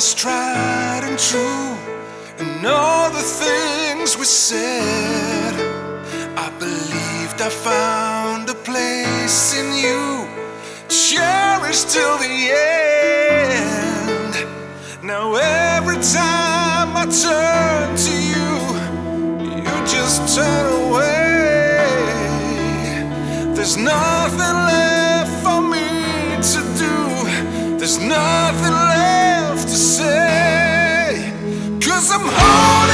always tried and true in all the things we said. I believed I found a place in you, cherished till the end. Now every time I turn to you, you just turn away. There's nothing left for me to do. There's nothing left to say. Cause I'm holding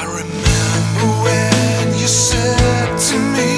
I remember when you said to me